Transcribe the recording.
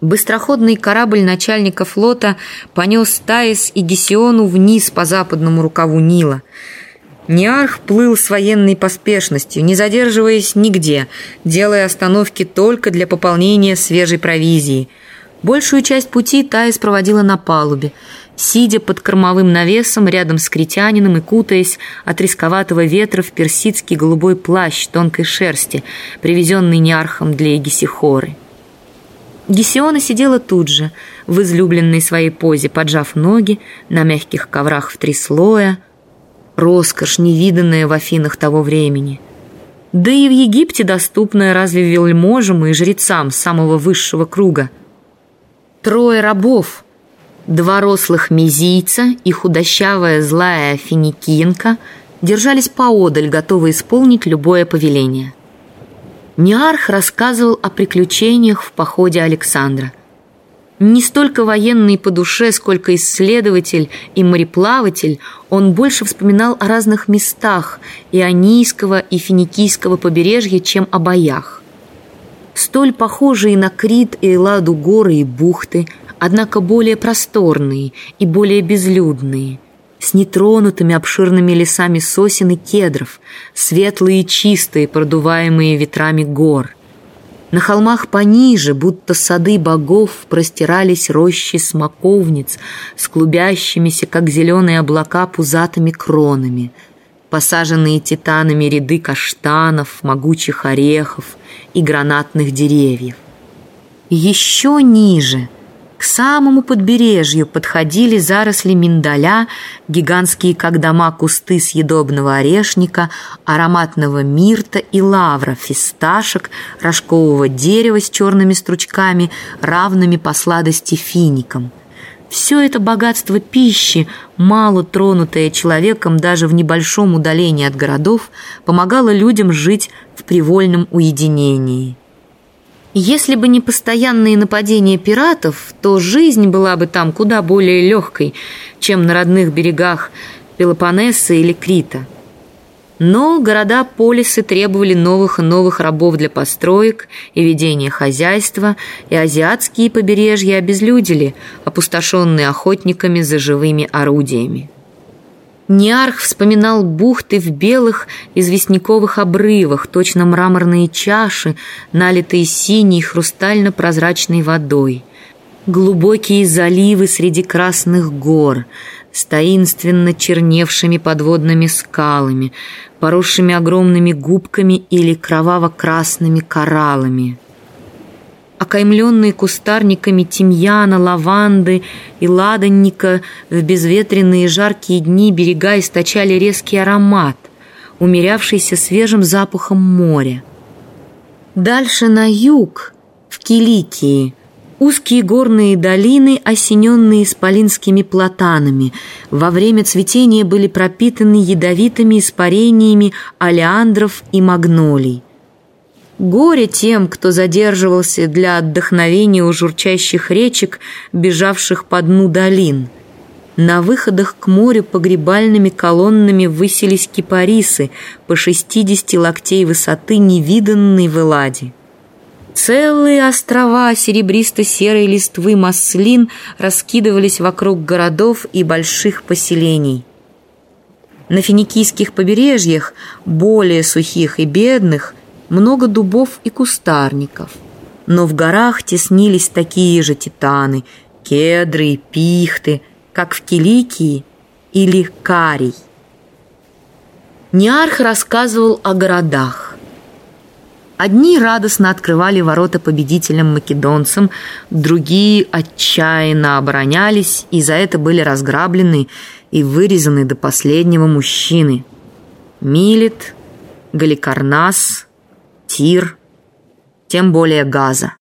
Быстроходный корабль начальника флота понес Таис и Гесиону вниз по западному рукаву Нила. Ниарх плыл с военной поспешностью, не задерживаясь нигде, делая остановки только для пополнения свежей провизии. Большую часть пути Таис проводила на палубе, сидя под кормовым навесом рядом с критянином и кутаясь от рисковатого ветра в персидский голубой плащ тонкой шерсти, привезенный Ниархом для Егисихоры. Гесиона сидела тут же, в излюбленной своей позе, поджав ноги на мягких коврах в три слоя. Роскошь, невиданная в Афинах того времени. Да и в Египте доступная разве вельможам и жрецам самого высшего круга. Трое рабов, два рослых мизийца и худощавая злая финикинка держались поодаль, готовые исполнить любое повеление. Ниарх рассказывал о приключениях в походе Александра. Не столько военный по душе, сколько исследователь и мореплаватель, он больше вспоминал о разных местах Ионийского и Финикийского побережья, чем о боях. Столь похожие на Крит и Элладу горы и бухты, однако более просторные и более безлюдные – с нетронутыми обширными лесами сосен и кедров, светлые и чистые, продуваемые ветрами гор. На холмах пониже, будто сады богов, простирались рощи смоковниц с клубящимися, как зеленые облака, пузатыми кронами, посаженные титанами ряды каштанов, могучих орехов и гранатных деревьев. Еще ниже — к самому подбережью подходили заросли миндаля, гигантские как дома кусты съедобного орешника, ароматного мирта и лавра, фисташек, рожкового дерева с черными стручками, равными по сладости финикам. Все это богатство пищи, мало тронутое человеком даже в небольшом удалении от городов, помогало людям жить в привольном уединении. Если бы не постоянные нападения пиратов, то жизнь была бы там куда более легкой, чем на родных берегах Пелопоннеса или Крита. Но города-полисы требовали новых и новых рабов для построек и ведения хозяйства, и азиатские побережья обезлюдили, опустошенные охотниками за живыми орудиями. Ниарх вспоминал бухты в белых известняковых обрывах, точно мраморные чаши, налитые синей хрустально-прозрачной водой. Глубокие заливы среди красных гор, с таинственно черневшими подводными скалами, поросшими огромными губками или кроваво-красными кораллами окаймленные кустарниками тимьяна, лаванды и ладанника, в безветренные жаркие дни берега источали резкий аромат, умерявшийся свежим запахом моря. Дальше на юг, в Киликии, узкие горные долины, осененные исполинскими платанами, во время цветения были пропитаны ядовитыми испарениями олеандров и магнолий. Горе тем, кто задерживался для отдохновения у журчащих речек, бежавших по дну долин. На выходах к морю погребальными колоннами высились кипарисы по 60 локтей высоты, невиданной в Эладе. Целые острова серебристо-серой листвы маслин раскидывались вокруг городов и больших поселений. На финикийских побережьях, более сухих и бедных, много дубов и кустарников. Но в горах теснились такие же титаны, кедры и пихты, как в Киликии или Карий. Ниарх рассказывал о городах. Одни радостно открывали ворота победителям-македонцам, другие отчаянно оборонялись и за это были разграблены и вырезаны до последнего мужчины. Милет, Галикарнас – Тир, тем более Газа.